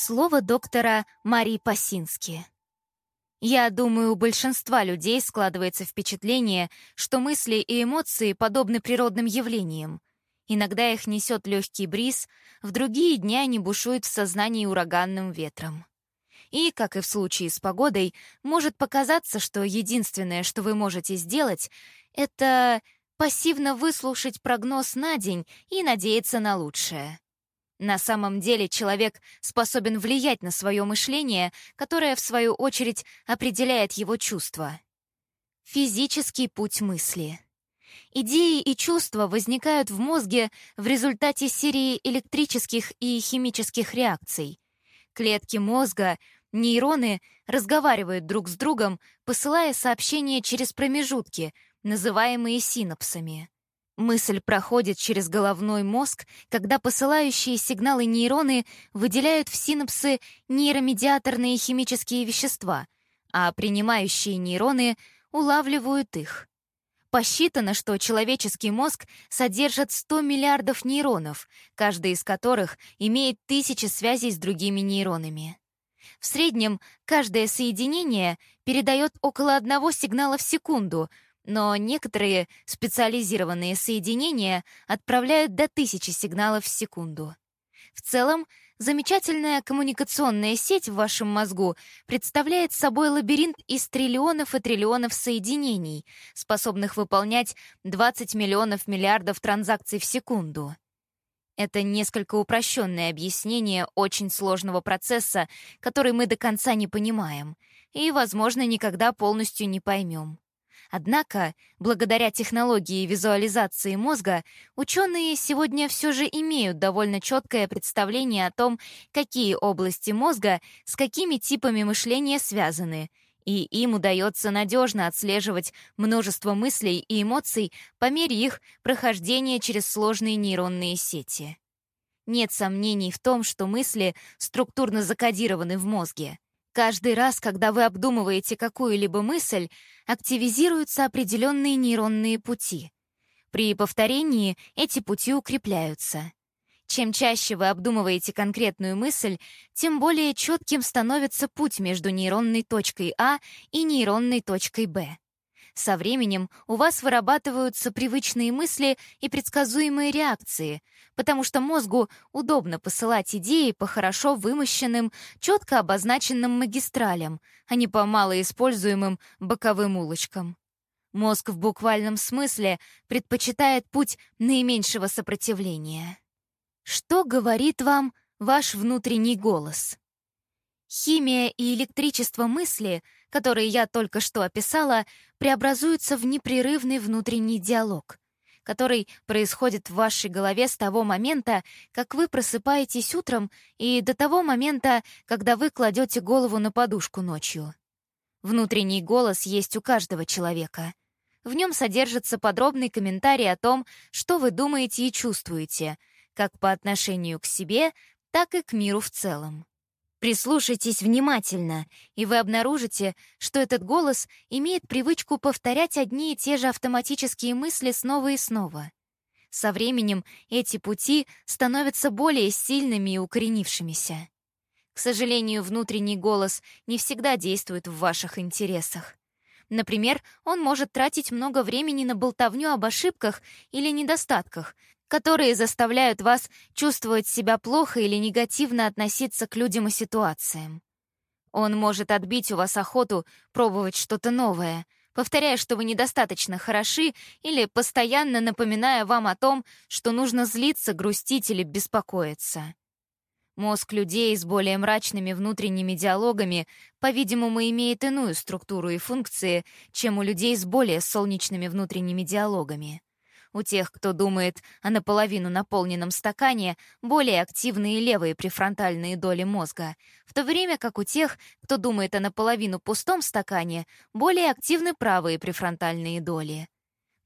Слово доктора Марии Пасински. Я думаю, у большинства людей складывается впечатление, что мысли и эмоции подобны природным явлениям. Иногда их несет легкий бриз, в другие дни они бушуют в сознании ураганным ветром. И, как и в случае с погодой, может показаться, что единственное, что вы можете сделать, это пассивно выслушать прогноз на день и надеяться на лучшее. На самом деле человек способен влиять на свое мышление, которое, в свою очередь, определяет его чувства. Физический путь мысли. Идеи и чувства возникают в мозге в результате серии электрических и химических реакций. Клетки мозга, нейроны разговаривают друг с другом, посылая сообщения через промежутки, называемые синапсами. Мысль проходит через головной мозг, когда посылающие сигналы нейроны выделяют в синапсы нейромедиаторные химические вещества, а принимающие нейроны улавливают их. Посчитано, что человеческий мозг содержит 100 миллиардов нейронов, каждый из которых имеет тысячи связей с другими нейронами. В среднем каждое соединение передает около одного сигнала в секунду — но некоторые специализированные соединения отправляют до тысячи сигналов в секунду. В целом, замечательная коммуникационная сеть в вашем мозгу представляет собой лабиринт из триллионов и триллионов соединений, способных выполнять 20 миллионов миллиардов транзакций в секунду. Это несколько упрощенное объяснение очень сложного процесса, который мы до конца не понимаем и, возможно, никогда полностью не поймем. Однако, благодаря технологии визуализации мозга, ученые сегодня все же имеют довольно четкое представление о том, какие области мозга с какими типами мышления связаны, и им удается надежно отслеживать множество мыслей и эмоций по мере их прохождения через сложные нейронные сети. Нет сомнений в том, что мысли структурно закодированы в мозге. Каждый раз, когда вы обдумываете какую-либо мысль, активизируются определенные нейронные пути. При повторении эти пути укрепляются. Чем чаще вы обдумываете конкретную мысль, тем более четким становится путь между нейронной точкой А и нейронной точкой Б. Со временем у вас вырабатываются привычные мысли и предсказуемые реакции, потому что мозгу удобно посылать идеи по хорошо вымощенным, четко обозначенным магистралям, а не по малоиспользуемым боковым улочкам. Мозг в буквальном смысле предпочитает путь наименьшего сопротивления. Что говорит вам ваш внутренний голос? Химия и электричество мысли, которые я только что описала, преобразуются в непрерывный внутренний диалог, который происходит в вашей голове с того момента, как вы просыпаетесь утром и до того момента, когда вы кладете голову на подушку ночью. Внутренний голос есть у каждого человека. В нем содержится подробный комментарий о том, что вы думаете и чувствуете, как по отношению к себе, так и к миру в целом. Прислушайтесь внимательно, и вы обнаружите, что этот голос имеет привычку повторять одни и те же автоматические мысли снова и снова. Со временем эти пути становятся более сильными и укоренившимися. К сожалению, внутренний голос не всегда действует в ваших интересах. Например, он может тратить много времени на болтовню об ошибках или недостатках, которые заставляют вас чувствовать себя плохо или негативно относиться к людям и ситуациям. Он может отбить у вас охоту пробовать что-то новое, повторяя, что вы недостаточно хороши, или постоянно напоминая вам о том, что нужно злиться, грустить или беспокоиться. Мозг людей с более мрачными внутренними диалогами, по-видимому, имеет иную структуру и функции, чем у людей с более солнечными внутренними диалогами. У тех, кто думает о наполовину наполненном стакане, более активные левые префронтальные доли мозга, в то время как у тех, кто думает о наполовину пустом стакане, более активны правые префронтальные доли.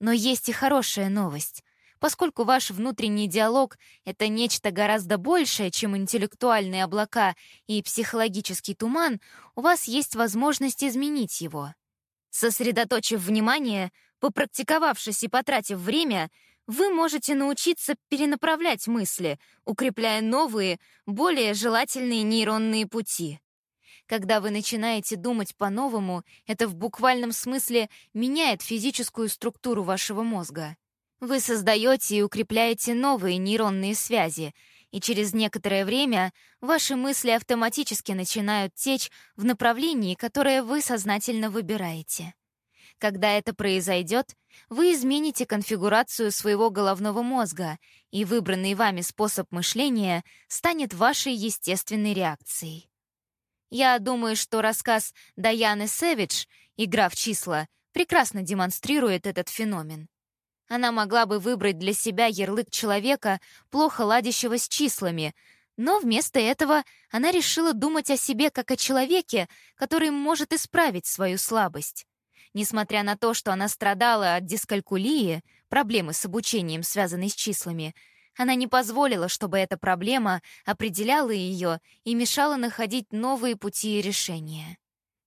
Но есть и хорошая новость. Поскольку ваш внутренний диалог — это нечто гораздо большее, чем интеллектуальные облака и психологический туман, у вас есть возможность изменить его. Сосредоточив внимание, Попрактиковавшись и потратив время, вы можете научиться перенаправлять мысли, укрепляя новые, более желательные нейронные пути. Когда вы начинаете думать по-новому, это в буквальном смысле меняет физическую структуру вашего мозга. Вы создаете и укрепляете новые нейронные связи, и через некоторое время ваши мысли автоматически начинают течь в направлении, которое вы сознательно выбираете. Когда это произойдет, вы измените конфигурацию своего головного мозга, и выбранный вами способ мышления станет вашей естественной реакцией. Я думаю, что рассказ Даяны Сэвидж «Игра в числа» прекрасно демонстрирует этот феномен. Она могла бы выбрать для себя ярлык человека, плохо ладящего с числами, но вместо этого она решила думать о себе как о человеке, который может исправить свою слабость. Несмотря на то, что она страдала от дискалькулии, проблемы с обучением, связанной с числами, она не позволила, чтобы эта проблема определяла ее и мешала находить новые пути и решения.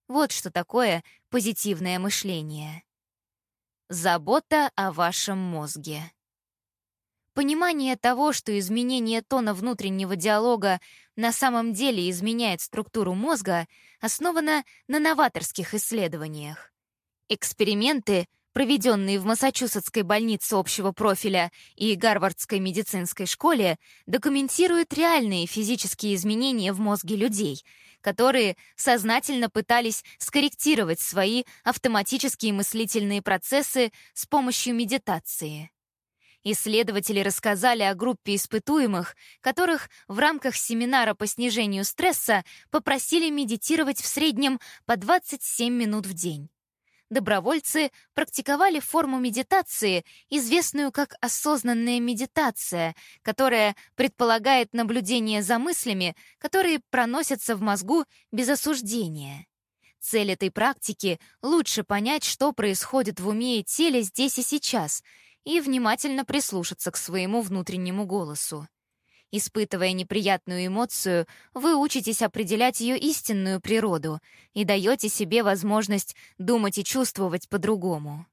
Вот что такое позитивное мышление. Забота о вашем мозге. Понимание того, что изменение тона внутреннего диалога на самом деле изменяет структуру мозга, основано на новаторских исследованиях. Эксперименты, проведенные в Массачусетской больнице общего профиля и Гарвардской медицинской школе, документируют реальные физические изменения в мозге людей, которые сознательно пытались скорректировать свои автоматические мыслительные процессы с помощью медитации. Исследователи рассказали о группе испытуемых, которых в рамках семинара по снижению стресса попросили медитировать в среднем по 27 минут в день добровольцы практиковали форму медитации, известную как осознанная медитация, которая предполагает наблюдение за мыслями, которые проносятся в мозгу без осуждения. Цель этой практики — лучше понять, что происходит в уме и теле здесь и сейчас, и внимательно прислушаться к своему внутреннему голосу. Испытывая неприятную эмоцию, вы учитесь определять ее истинную природу и даете себе возможность думать и чувствовать по-другому.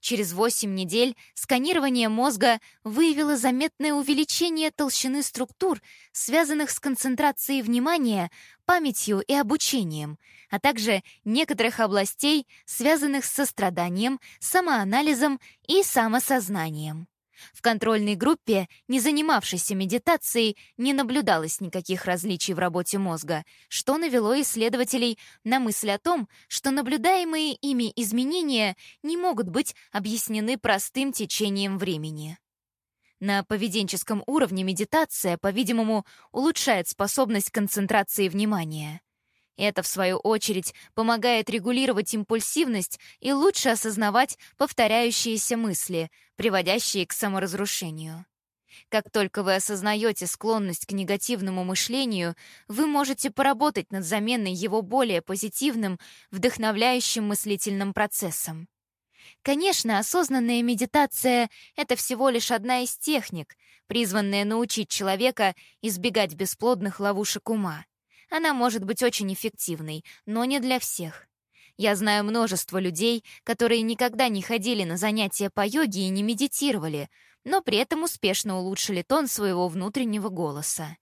Через 8 недель сканирование мозга выявило заметное увеличение толщины структур, связанных с концентрацией внимания, памятью и обучением, а также некоторых областей, связанных с состраданием, самоанализом и самосознанием. В контрольной группе, не занимавшейся медитацией, не наблюдалось никаких различий в работе мозга, что навело исследователей на мысль о том, что наблюдаемые ими изменения не могут быть объяснены простым течением времени. На поведенческом уровне медитация, по-видимому, улучшает способность концентрации внимания. Это, в свою очередь, помогает регулировать импульсивность и лучше осознавать повторяющиеся мысли, приводящие к саморазрушению. Как только вы осознаете склонность к негативному мышлению, вы можете поработать над заменой его более позитивным, вдохновляющим мыслительным процессом. Конечно, осознанная медитация — это всего лишь одна из техник, призванная научить человека избегать бесплодных ловушек ума. Она может быть очень эффективной, но не для всех. Я знаю множество людей, которые никогда не ходили на занятия по йоге и не медитировали, но при этом успешно улучшили тон своего внутреннего голоса.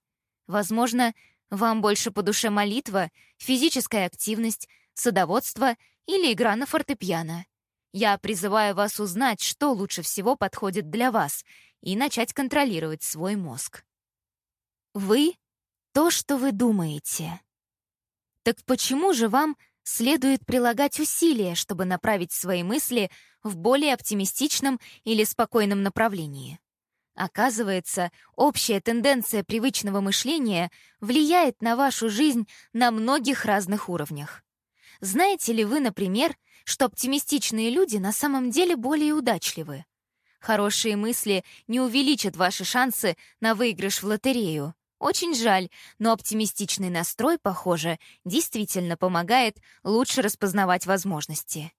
Возможно, вам больше по душе молитва, физическая активность, садоводство или игра на фортепиано. Я призываю вас узнать, что лучше всего подходит для вас, и начать контролировать свой мозг. Вы то, что вы думаете. Так почему же вам следует прилагать усилия, чтобы направить свои мысли в более оптимистичном или спокойном направлении? Оказывается, общая тенденция привычного мышления влияет на вашу жизнь на многих разных уровнях. Знаете ли вы, например, что оптимистичные люди на самом деле более удачливы? Хорошие мысли не увеличат ваши шансы на выигрыш в лотерею, очень жаль, но оптимистичный настрой, похоже, действительно помогает лучше распознавать возможности.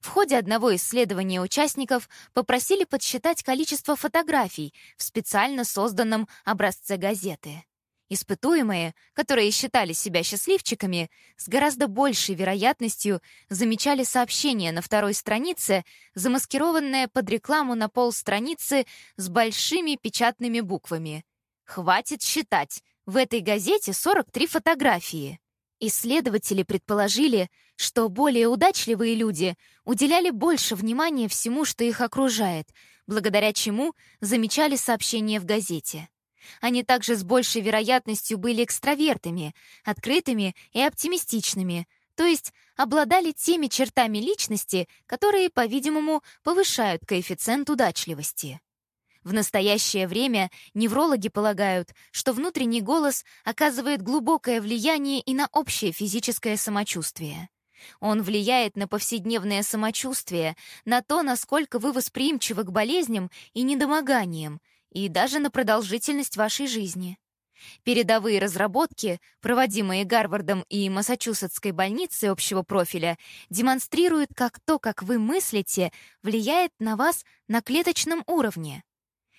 В ходе одного исследования участников попросили подсчитать количество фотографий в специально созданном образце газеты. Испытуемые, которые считали себя счастливчиками, с гораздо большей вероятностью замечали сообщение на второй странице, замаскированное под рекламу на полстраницы с большими печатными буквами. «Хватит считать! В этой газете 43 фотографии!» Исследователи предположили, что более удачливые люди уделяли больше внимания всему, что их окружает, благодаря чему замечали сообщения в газете. Они также с большей вероятностью были экстравертами, открытыми и оптимистичными, то есть обладали теми чертами личности, которые, по-видимому, повышают коэффициент удачливости. В настоящее время неврологи полагают, что внутренний голос оказывает глубокое влияние и на общее физическое самочувствие. Он влияет на повседневное самочувствие, на то, насколько вы восприимчивы к болезням и недомоганиям, и даже на продолжительность вашей жизни. Передовые разработки, проводимые Гарвардом и Массачусетской больницей общего профиля, демонстрируют, как то, как вы мыслите, влияет на вас на клеточном уровне.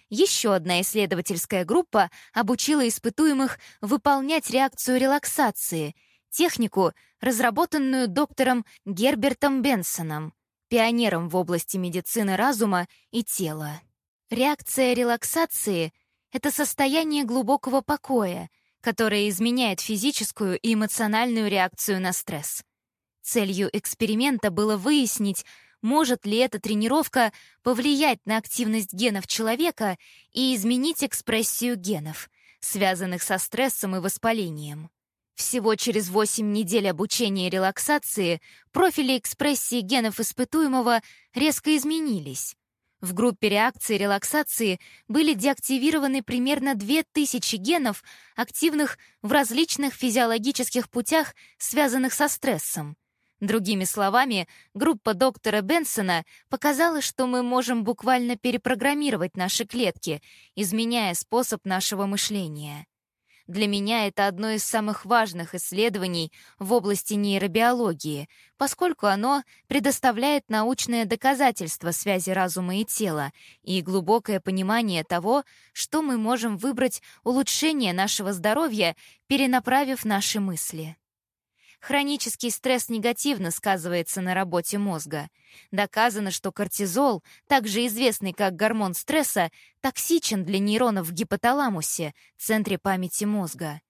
Еще одна исследовательская группа обучила испытуемых выполнять реакцию релаксации, технику, разработанную доктором Гербертом Бенсоном, пионером в области медицины разума и тела. Реакция релаксации — это состояние глубокого покоя, которое изменяет физическую и эмоциональную реакцию на стресс. Целью эксперимента было выяснить, может ли эта тренировка повлиять на активность генов человека и изменить экспрессию генов, связанных со стрессом и воспалением. Всего через 8 недель обучения релаксации профили экспрессии генов испытуемого резко изменились. В группе реакции релаксации были деактивированы примерно 2000 генов, активных в различных физиологических путях, связанных со стрессом. Другими словами, группа доктора Бенсона показала, что мы можем буквально перепрограммировать наши клетки, изменяя способ нашего мышления. Для меня это одно из самых важных исследований в области нейробиологии, поскольку оно предоставляет научное доказательство связи разума и тела и глубокое понимание того, что мы можем выбрать улучшение нашего здоровья, перенаправив наши мысли. Хронический стресс негативно сказывается на работе мозга. Доказано, что кортизол, также известный как гормон стресса, токсичен для нейронов в гипоталамусе, центре памяти мозга.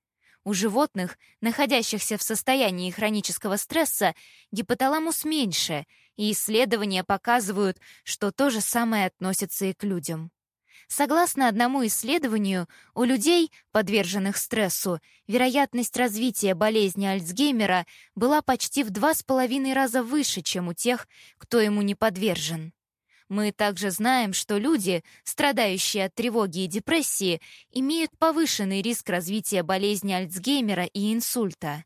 У животных, находящихся в состоянии хронического стресса, гипоталамус меньше, и исследования показывают, что то же самое относится и к людям. Согласно одному исследованию, у людей, подверженных стрессу, вероятность развития болезни Альцгеймера была почти в два с половиной раза выше, чем у тех, кто ему не подвержен. Мы также знаем, что люди, страдающие от тревоги и депрессии, имеют повышенный риск развития болезни Альцгеймера и инсульта.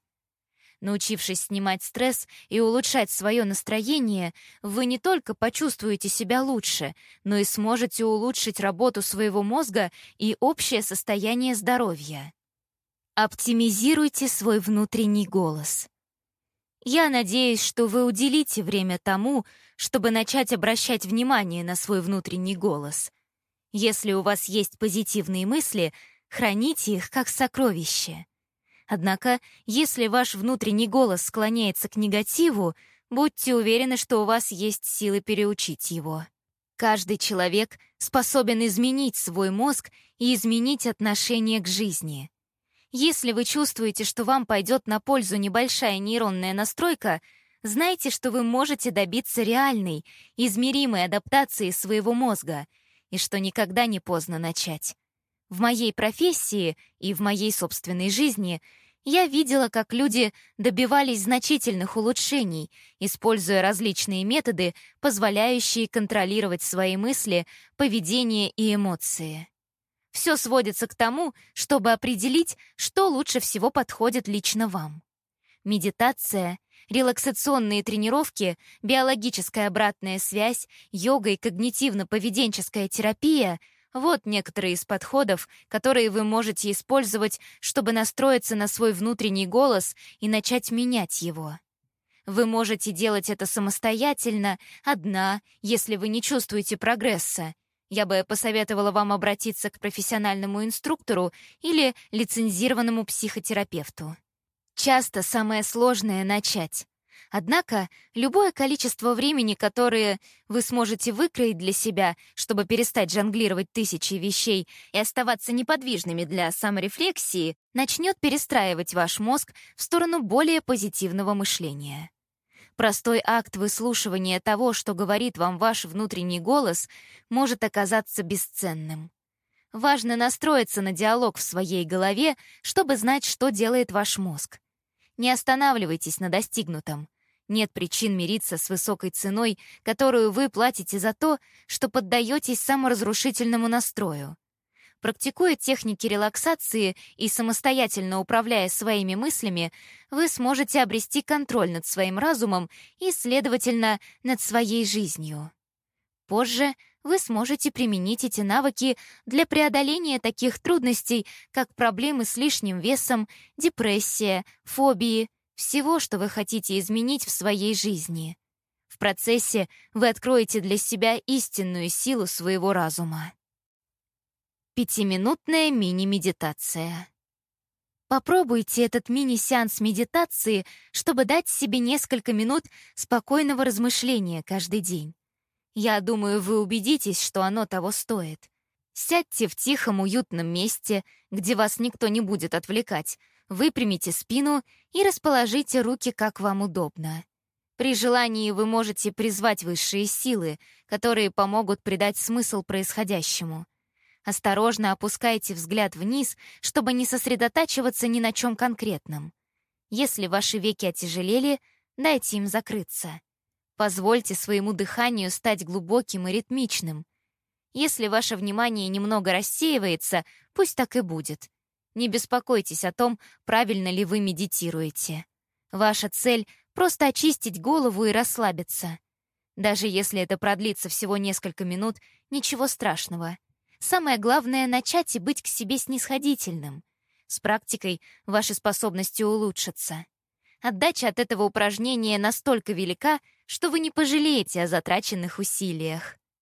Научившись снимать стресс и улучшать свое настроение, вы не только почувствуете себя лучше, но и сможете улучшить работу своего мозга и общее состояние здоровья. Оптимизируйте свой внутренний голос. Я надеюсь, что вы уделите время тому, чтобы начать обращать внимание на свой внутренний голос. Если у вас есть позитивные мысли, храните их как сокровище. Однако, если ваш внутренний голос склоняется к негативу, будьте уверены, что у вас есть силы переучить его. Каждый человек способен изменить свой мозг и изменить отношение к жизни. Если вы чувствуете, что вам пойдет на пользу небольшая нейронная настройка, знайте, что вы можете добиться реальной, измеримой адаптации своего мозга и что никогда не поздно начать. В моей профессии и в моей собственной жизни я видела, как люди добивались значительных улучшений, используя различные методы, позволяющие контролировать свои мысли, поведение и эмоции. Все сводится к тому, чтобы определить, что лучше всего подходит лично вам. Медитация, релаксационные тренировки, биологическая обратная связь, йога и когнитивно-поведенческая терапия — вот некоторые из подходов, которые вы можете использовать, чтобы настроиться на свой внутренний голос и начать менять его. Вы можете делать это самостоятельно, одна, если вы не чувствуете прогресса, Я бы посоветовала вам обратиться к профессиональному инструктору или лицензированному психотерапевту. Часто самое сложное — начать. Однако любое количество времени, которое вы сможете выкроить для себя, чтобы перестать жонглировать тысячи вещей и оставаться неподвижными для саморефлексии, начнет перестраивать ваш мозг в сторону более позитивного мышления. Простой акт выслушивания того, что говорит вам ваш внутренний голос, может оказаться бесценным. Важно настроиться на диалог в своей голове, чтобы знать, что делает ваш мозг. Не останавливайтесь на достигнутом. Нет причин мириться с высокой ценой, которую вы платите за то, что поддаетесь саморазрушительному настрою. Практикуя техники релаксации и самостоятельно управляя своими мыслями, вы сможете обрести контроль над своим разумом и, следовательно, над своей жизнью. Позже вы сможете применить эти навыки для преодоления таких трудностей, как проблемы с лишним весом, депрессия, фобии, всего, что вы хотите изменить в своей жизни. В процессе вы откроете для себя истинную силу своего разума. Пятиминутная мини-медитация. Попробуйте этот мини-сеанс медитации, чтобы дать себе несколько минут спокойного размышления каждый день. Я думаю, вы убедитесь, что оно того стоит. Сядьте в тихом, уютном месте, где вас никто не будет отвлекать, выпрямите спину и расположите руки, как вам удобно. При желании вы можете призвать высшие силы, которые помогут придать смысл происходящему — Осторожно опускайте взгляд вниз, чтобы не сосредотачиваться ни на чем конкретном. Если ваши веки отяжелели, дайте им закрыться. Позвольте своему дыханию стать глубоким и ритмичным. Если ваше внимание немного рассеивается, пусть так и будет. Не беспокойтесь о том, правильно ли вы медитируете. Ваша цель — просто очистить голову и расслабиться. Даже если это продлится всего несколько минут, ничего страшного — Самое главное — начать и быть к себе снисходительным. С практикой ваши способности улучшатся. Отдача от этого упражнения настолько велика, что вы не пожалеете о затраченных усилиях.